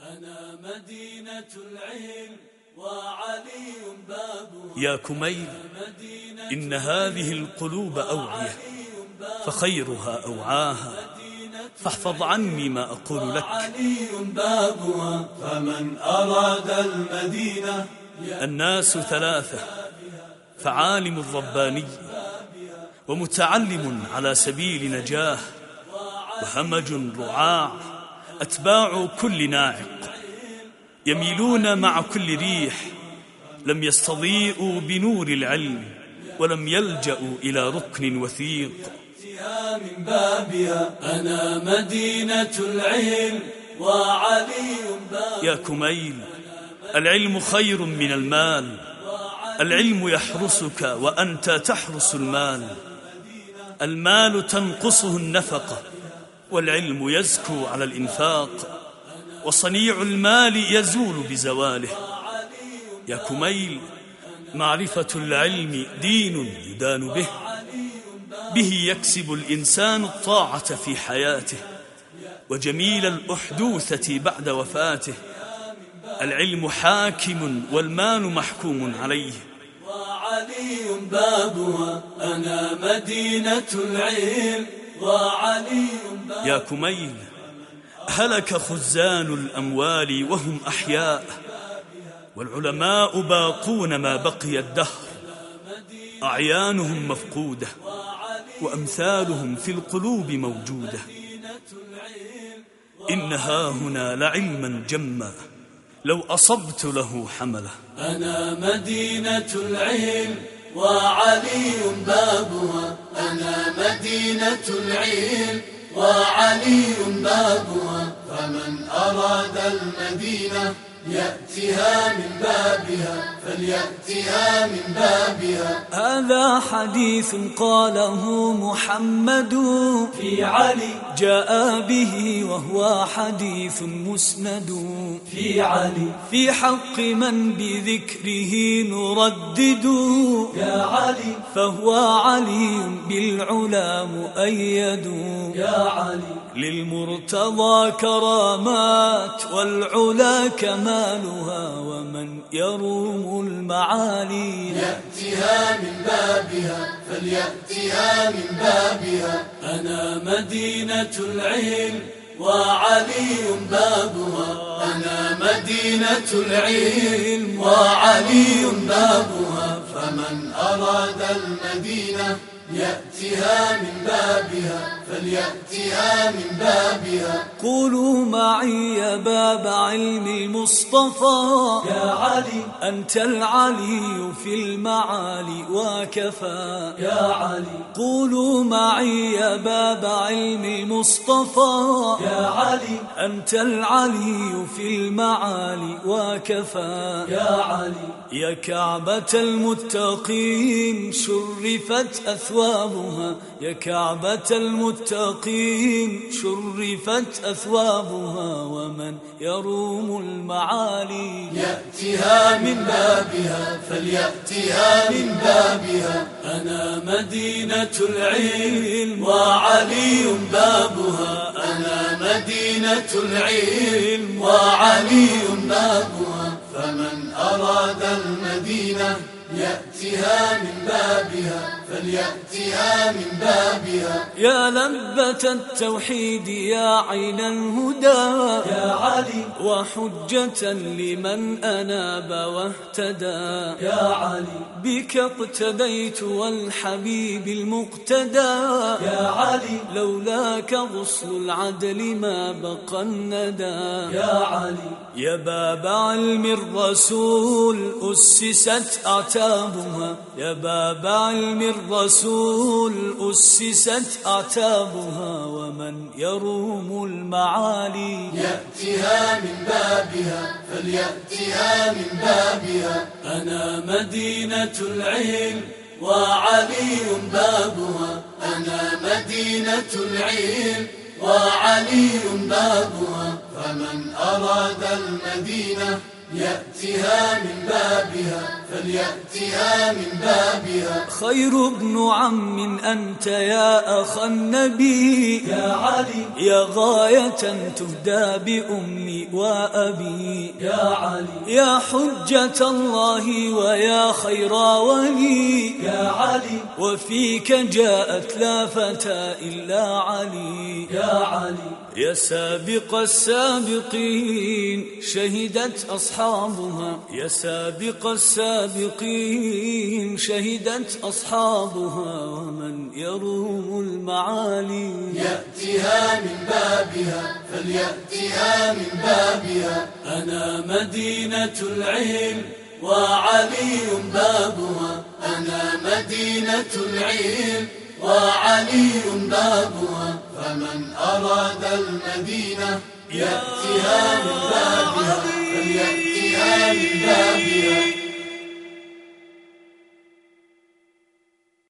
أنا مدينة العلم وعلي بابها يا كميل إن هذه القلوب أوعية فخيرها أوعاها. فاحفظ عني ما أقول لك. علي بابها فمن أراد المدينة الناس ثلاثة فعالم رباني ومتعلم على سبيل نجاه وهمج رعاع أتباع كل ناعق. يميلون مع كل ريح. لم يستضيئوا بنور العلم ولم يلجأوا إلى ركن وثيق. من بابها أنا مدينة العلم وعلي يا كميل العلم خير من المال. العلم يحرسك وأنت تحرس المال. المال تنقصه النفقة. والعلم يزكو على الإنفاق وصنيع المال يزول بزواله. يا كميل معرفة العلم دين يدان به به يكسب الإنسان الطاعة في حياته وجميل الأحدوثة بعد وفاته. العلم حاكم والمال محكوم عليه. وعلي بابها أنا مدينة العلم. وعلي يا كميل هلك خزان الأموال وهم أحياء والعلماء باقون ما بقي الدهر. أعيانهم مفقودة وأمثالهم في القلوب موجودة. إنها هنا لعلما جما لو أصبت له حمله أنا مدينة العلم وعلي بابها. أنا مدينة العلم وعلي بابها فمن أراد المدينة يأتها من بابها فليأتها من بابها. هذا حديث قاله محمد في علي. جاء به وهو حديث مسند في علي. في حق من بذكره نردد يا علي. فهو علي بالعلا مؤيد يا علي. للمرتضى كرامات والعلا كمالها ومن يروم المعالي يأتها من بابها فليأتها من بابها. أنا مدينة العلم وعلي بابها. أنا مدينة العلم وعلي بابها. فمن أراد المدينة يأتها من بابها فليأتها من بابها. قولوا معي يا باب علم المصطفى. يا علي. أنت العلي في المعالي وكفى. يا علي. قولوا معي يا باب علم المصطفى. يا علي. أنت العلي في المعالي وكفى. يا علي. يا كعبة المتقين شرفت أثوابها يا كعبة المتقين شرفت أثوابها ومن يروم المعالي. يأتها من بابها فليأتها من بابها. أنا مدينة العلم وعلي بابها. أنا مدينة العلم وعلي بابها. فمن أراد المدينة يأتها من بابها فليأتها من بابها. يا لبة التوحيد يا عين الهدى. يا علي. وحجة لمن أناب واهتدى. يا علي. بك اقتديت والحبيب المقتدى. يا علي. لولاك غصن العدل ما بقى الندى. يا علي. يا باب علم الرسول أسست أعتابها يا باب علم الرسول أسست أعتابها ومن يروم المعالي. يأتها من بابها فليأتها من بابها. أنا مدينة العلم وعلي بابها. أنا مدينة العلم وعلي بابها. فمن أراد المدينة يأتها من بابها فليأتها من بابها. خير ابن عم أنت يا أخ النبي. يا علي. يا غاية تهدى بأمي وأبي. يا علي. يا حجة الله ويا خير ولي. يا علي. وفيك جاءت لا فتى إلا علي. يا علي. يا سابق السابقين شهدت أصحابها. يا سابق السابقين شهدت أصحابها. ومن يروم المعالي. يأتيها من بابها فليأتها من بابها. أنا مدينة العلم وعلي بابها. أنا مدينة العلم وعلي بابها فمن أراد المدينة يأتيها من بابها فليأتيها من بابها